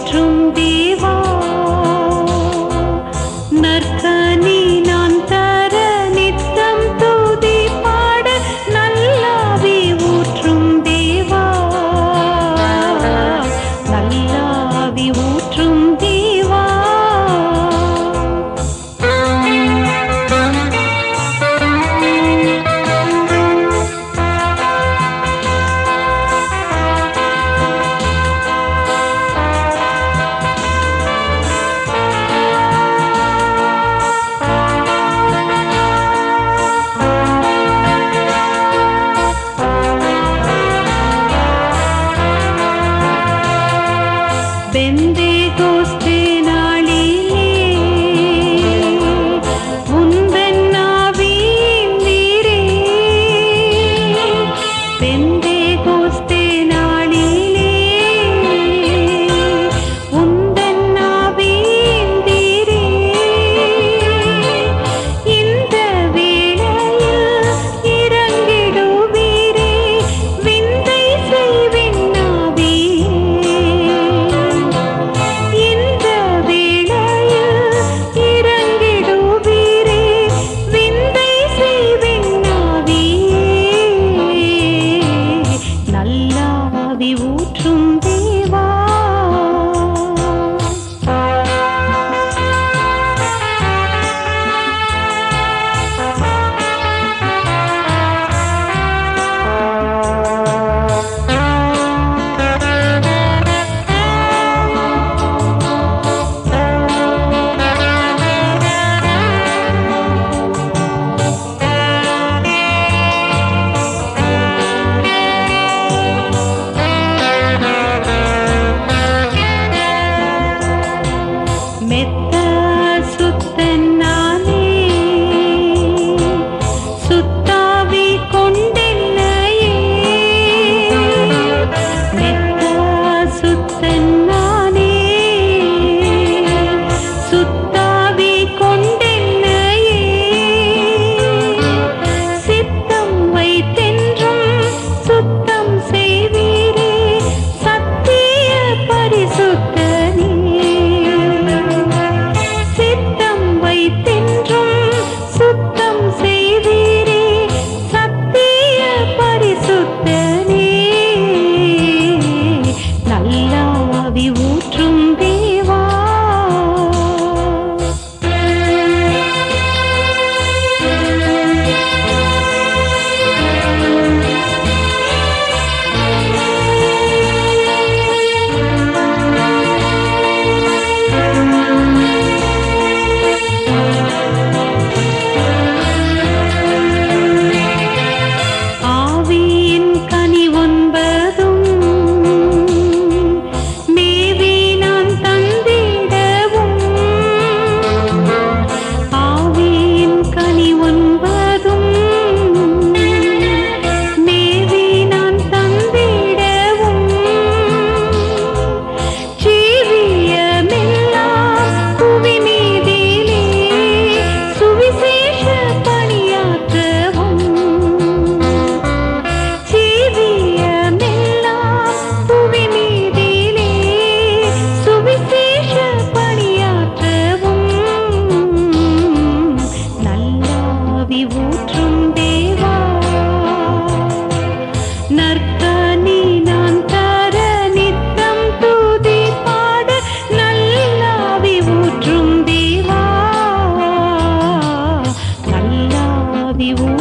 நல்லாவி ஊற்றும் தேவா பதிவு